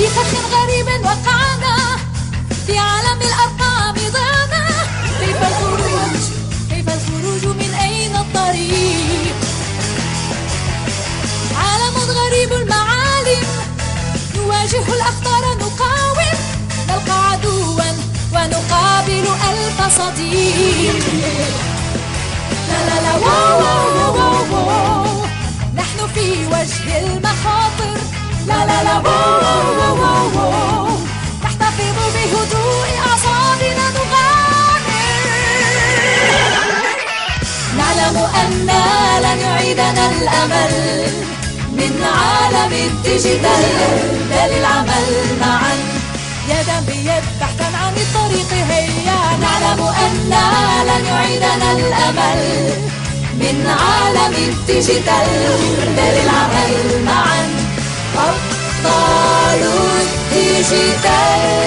في فخ غريب وقعنا في عالم الأرقام ضعنا. كيف الخروج؟ كيف الخروج من أين الطريق؟ عالم غريب المعالم نواجه الأخطار نقاوم نلقى عدوا ونقابل ألف صديق. لا لا لا واو واو واو واو. نحن في وجه المخاطر. لا لا لا واو نعلم أن لن يعيدنا الأمل من عالم ال Digital. بل العمل معا. يدا بيد بحثا عن الطريق هيا. نعلم أن لن يعيدنا الأمل من عالم ال Digital. بل العمل معا. أبطال ال Digital.